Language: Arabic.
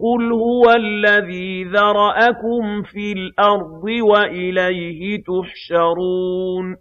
قُلْ هُوَ الَّذِي ذَرَأَكُمْ فِي الْأَرْضِ وَإِلَيْهِ تُحْشَرُونَ